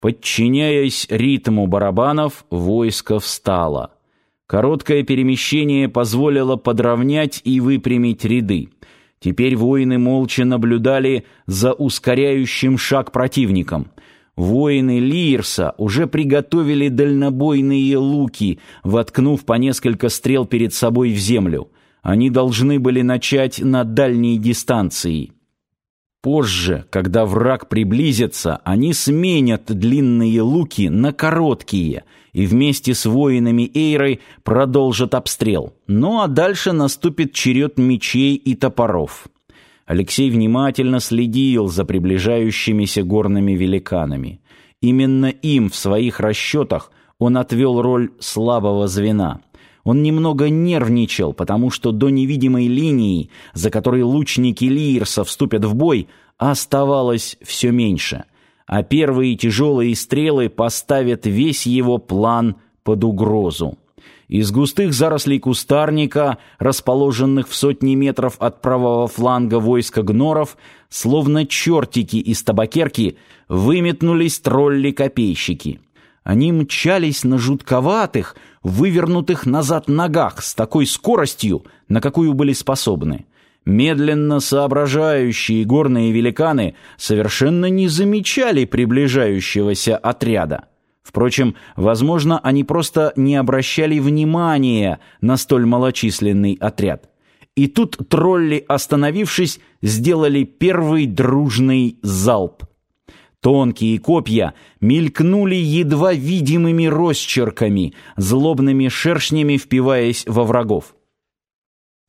Подчиняясь ритму барабанов, войско встало. Короткое перемещение позволило подровнять и выпрямить ряды. Теперь воины молча наблюдали за ускоряющим шаг противником. Воины Лирса уже приготовили дальнобойные луки, воткнув по несколько стрел перед собой в землю. Они должны были начать на дальней дистанции. Позже, когда враг приблизится, они сменят длинные луки на короткие и вместе с воинами Эйры продолжат обстрел. Ну а дальше наступит черед мечей и топоров. Алексей внимательно следил за приближающимися горными великанами. Именно им в своих расчетах он отвел роль слабого звена. Он немного нервничал, потому что до невидимой линии, за которой лучники Лирса вступят в бой, оставалось все меньше, а первые тяжелые стрелы поставят весь его план под угрозу. Из густых зарослей кустарника, расположенных в сотни метров от правого фланга войска гноров, словно чертики из табакерки, выметнулись тролли-копейщики. Они мчались на жутковатых, вывернутых назад ногах с такой скоростью, на какую были способны. Медленно соображающие горные великаны совершенно не замечали приближающегося отряда. Впрочем, возможно, они просто не обращали внимания на столь малочисленный отряд. И тут тролли, остановившись, сделали первый дружный залп. Тонкие копья мелькнули едва видимыми росчерками, злобными шершнями впиваясь во врагов.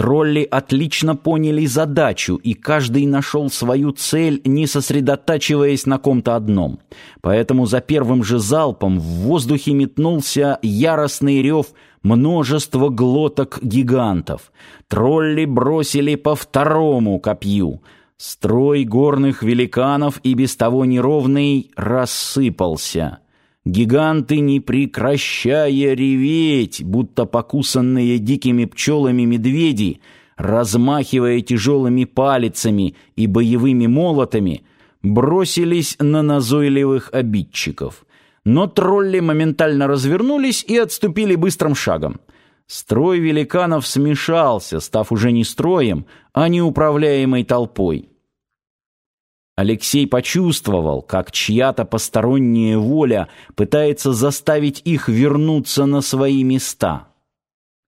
Тролли отлично поняли задачу, и каждый нашел свою цель, не сосредотачиваясь на ком-то одном. Поэтому за первым же залпом в воздухе метнулся яростный рев множества глоток гигантов. Тролли бросили по второму копью — Строй горных великанов и без того неровный рассыпался. Гиганты, не прекращая реветь, будто покусанные дикими пчелами медведи, размахивая тяжелыми палицами и боевыми молотами, бросились на назойливых обидчиков. Но тролли моментально развернулись и отступили быстрым шагом. Строй великанов смешался, став уже не строем, а неуправляемой толпой. Алексей почувствовал, как чья-то посторонняя воля пытается заставить их вернуться на свои места.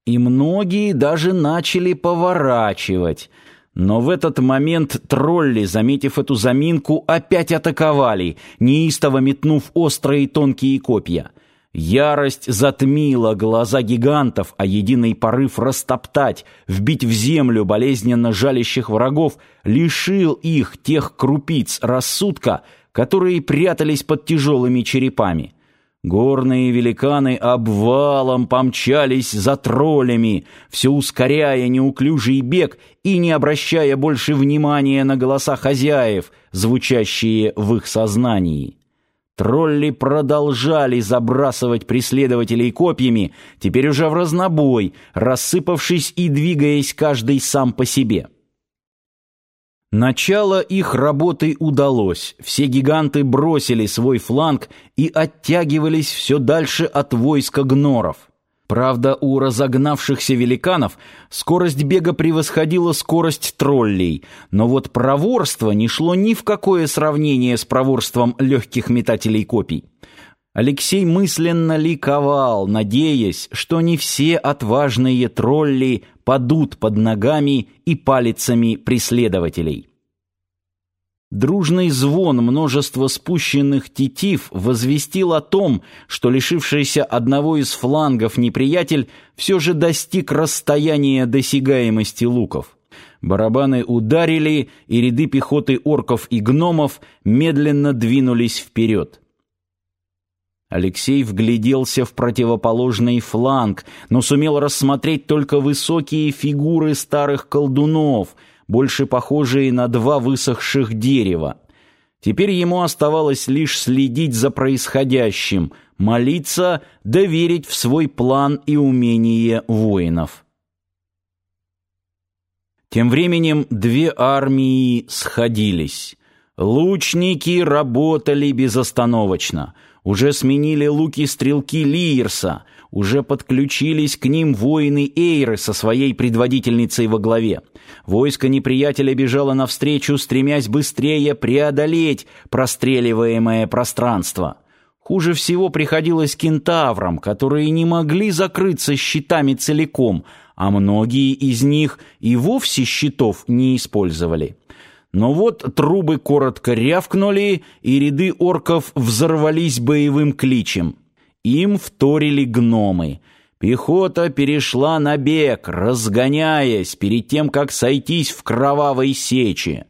И многие даже начали поворачивать. Но в этот момент тролли, заметив эту заминку, опять атаковали, неистово метнув острые тонкие копья — Ярость затмила глаза гигантов, а единый порыв растоптать, вбить в землю болезненно жалящих врагов лишил их тех крупиц рассудка, которые прятались под тяжелыми черепами. Горные великаны обвалом помчались за троллями, все ускоряя неуклюжий бег и не обращая больше внимания на голоса хозяев, звучащие в их сознании. Тролли продолжали забрасывать преследователей копьями, теперь уже в разнобой, рассыпавшись и двигаясь каждый сам по себе. Начало их работы удалось. Все гиганты бросили свой фланг и оттягивались все дальше от войска гноров. Правда, у разогнавшихся великанов скорость бега превосходила скорость троллей, но вот проворство не шло ни в какое сравнение с проворством легких метателей копий. Алексей мысленно ликовал, надеясь, что не все отважные тролли падут под ногами и палицами преследователей. Дружный звон множества спущенных тетив возвестил о том, что лишившийся одного из флангов неприятель все же достиг расстояния досягаемости луков. Барабаны ударили, и ряды пехоты орков и гномов медленно двинулись вперед. Алексей вгляделся в противоположный фланг, но сумел рассмотреть только высокие фигуры старых колдунов — больше похожие на два высохших дерева. Теперь ему оставалось лишь следить за происходящим, молиться, доверить в свой план и умение воинов. Тем временем две армии сходились. Лучники работали безостановочно. Уже сменили луки-стрелки Лиерса, уже подключились к ним воины Эйры со своей предводительницей во главе. Войско неприятеля бежало навстречу, стремясь быстрее преодолеть простреливаемое пространство. Хуже всего приходилось кентаврам, которые не могли закрыться щитами целиком, а многие из них и вовсе щитов не использовали. Но вот трубы коротко рявкнули, и ряды орков взорвались боевым кличем. Им вторили гномы. Пехота перешла на бег, разгоняясь перед тем, как сойтись в кровавой сече.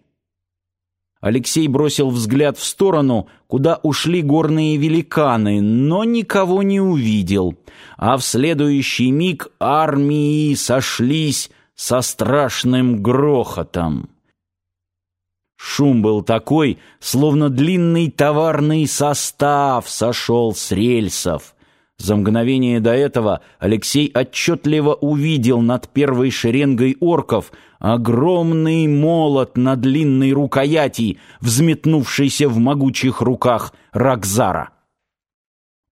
Алексей бросил взгляд в сторону, куда ушли горные великаны, но никого не увидел. А в следующий миг армии сошлись со страшным грохотом. Шум был такой, словно длинный товарный состав сошел с рельсов. За мгновение до этого Алексей отчетливо увидел над первой шеренгой орков огромный молот на длинной рукояти, взметнувшийся в могучих руках Ракзара.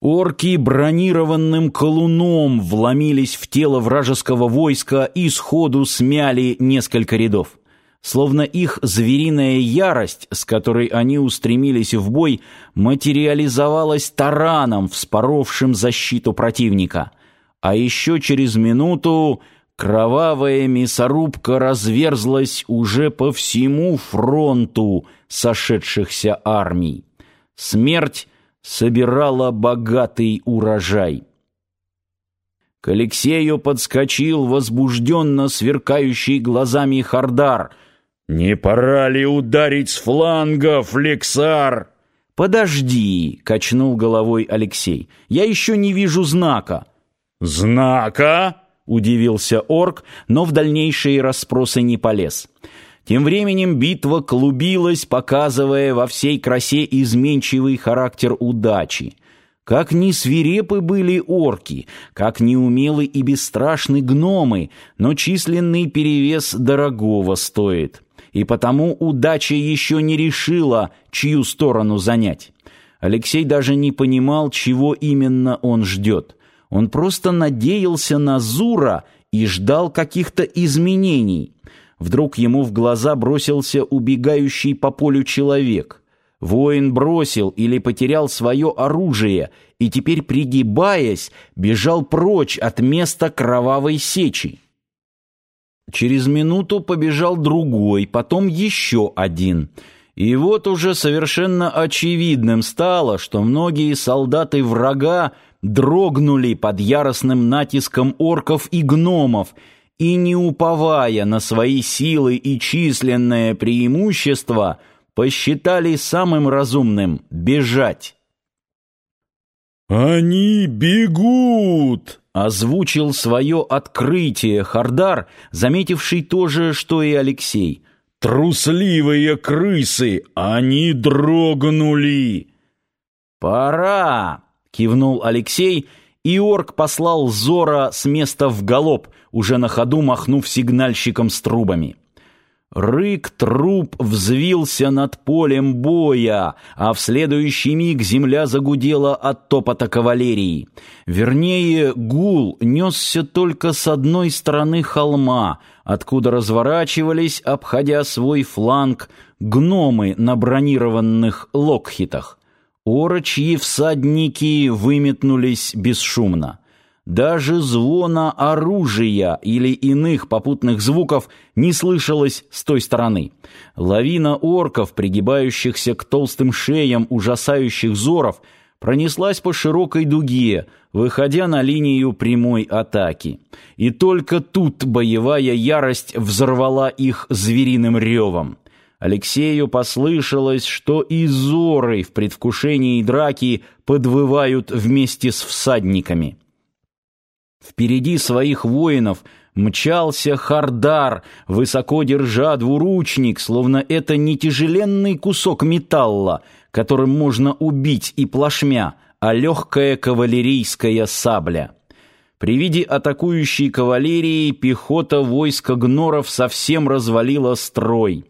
Орки бронированным колуном вломились в тело вражеского войска и сходу смяли несколько рядов словно их звериная ярость, с которой они устремились в бой, материализовалась тараном, вспоровшим защиту противника. А еще через минуту кровавая мясорубка разверзлась уже по всему фронту сошедшихся армий. Смерть собирала богатый урожай. К Алексею подскочил возбужденно сверкающий глазами Хардар — «Не пора ли ударить с фланга, Флексар?» «Подожди», — качнул головой Алексей. «Я еще не вижу знака». «Знака?» — удивился орк, но в дальнейшие расспросы не полез. Тем временем битва клубилась, показывая во всей красе изменчивый характер удачи. Как ни свирепы были орки, как неумелы и бесстрашны гномы, но численный перевес дорогого стоит и потому удача еще не решила, чью сторону занять. Алексей даже не понимал, чего именно он ждет. Он просто надеялся на Зура и ждал каких-то изменений. Вдруг ему в глаза бросился убегающий по полю человек. Воин бросил или потерял свое оружие и теперь, пригибаясь, бежал прочь от места кровавой сечи. Через минуту побежал другой, потом еще один. И вот уже совершенно очевидным стало, что многие солдаты врага дрогнули под яростным натиском орков и гномов, и, не уповая на свои силы и численное преимущество, посчитали самым разумным бежать. «Они бегут!» Озвучил свое открытие Хардар, заметивший то же, что и Алексей. «Трусливые крысы! Они дрогнули!» «Пора!» — кивнул Алексей, и орк послал Зора с места в галоп, уже на ходу махнув сигнальщиком с трубами. Рык труп взвился над полем боя, а в следующий миг земля загудела от топота кавалерии. Вернее, гул несся только с одной стороны холма, откуда разворачивались, обходя свой фланг, гномы на бронированных локхитах. Орочьи всадники выметнулись бесшумно. Даже звона оружия или иных попутных звуков не слышалось с той стороны. Лавина орков, пригибающихся к толстым шеям ужасающих зоров, пронеслась по широкой дуге, выходя на линию прямой атаки. И только тут боевая ярость взорвала их звериным ревом. Алексею послышалось, что и зоры в предвкушении драки подвывают вместе с всадниками. Впереди своих воинов мчался Хардар, высоко держа двуручник, словно это не тяжеленный кусок металла, которым можно убить и плашмя, а легкая кавалерийская сабля. При виде атакующей кавалерии пехота войска гноров совсем развалила строй.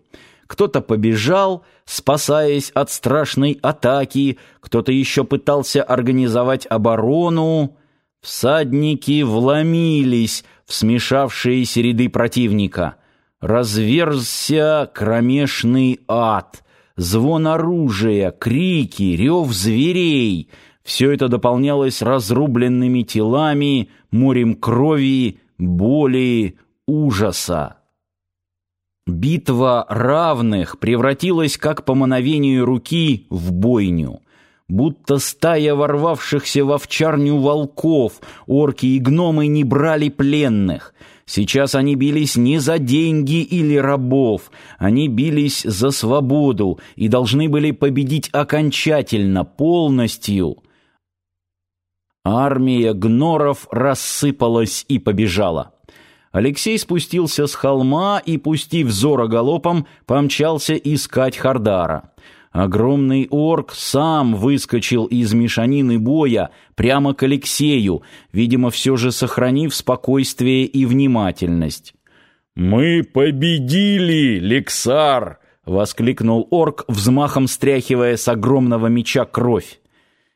кто-то побежал, спасаясь от страшной атаки, кто-то еще пытался организовать оборону. Всадники вломились в смешавшиеся ряды противника. Разверзся кромешный ад, звон оружия, крики, рев зверей. Все это дополнялось разрубленными телами, морем крови, боли, ужаса. Битва равных превратилась, как по мановению руки, в бойню. Будто стая ворвавшихся в овчарню волков, орки и гномы не брали пленных. Сейчас они бились не за деньги или рабов, они бились за свободу и должны были победить окончательно, полностью. Армия гноров рассыпалась и побежала. Алексей спустился с холма и, пустив взора галопом, помчался искать Хардара. Огромный орк сам выскочил из мешанины боя прямо к Алексею, видимо, все же сохранив спокойствие и внимательность. «Мы победили, Лексар!» — воскликнул орк, взмахом стряхивая с огромного меча кровь.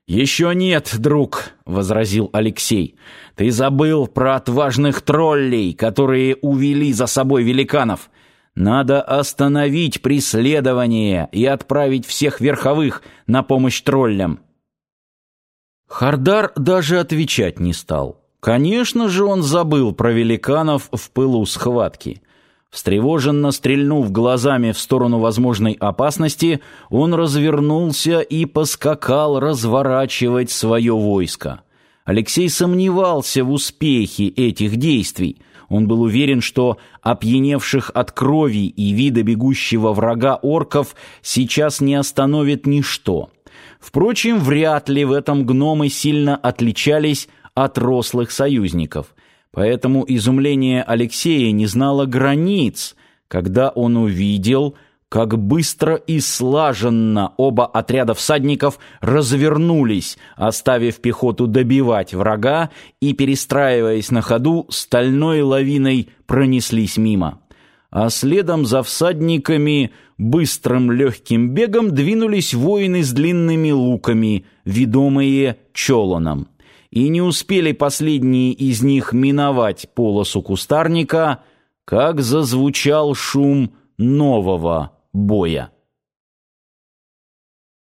«Еще нет, друг», — возразил Алексей. «Ты забыл про отважных троллей, которые увели за собой великанов. Надо остановить преследование и отправить всех верховых на помощь троллям». Хардар даже отвечать не стал. Конечно же, он забыл про великанов в пылу схватки. Встревоженно стрельнув глазами в сторону возможной опасности, он развернулся и поскакал разворачивать свое войско. Алексей сомневался в успехе этих действий. Он был уверен, что опьяневших от крови и вида бегущего врага орков сейчас не остановит ничто. Впрочем, вряд ли в этом гномы сильно отличались от рослых союзников – Поэтому изумление Алексея не знало границ, когда он увидел, как быстро и слаженно оба отряда всадников развернулись, оставив пехоту добивать врага и, перестраиваясь на ходу, стальной лавиной пронеслись мимо. А следом за всадниками быстрым легким бегом двинулись воины с длинными луками, ведомые Чолоном и не успели последние из них миновать полосу кустарника, как зазвучал шум нового боя.